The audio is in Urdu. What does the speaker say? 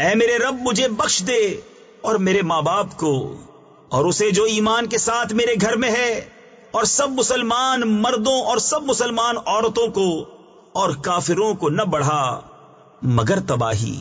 اے میرے رب، مجھے بخش دے اور میرے ماں باپ کو، اور اسے جو ایمان کے ساتھ میرے گھر میں ہے، اور سب مسلمان مردوں اور سب مسلمان عورتوں کو اور کافروں کو نہ بڑھا، مگر تباہی۔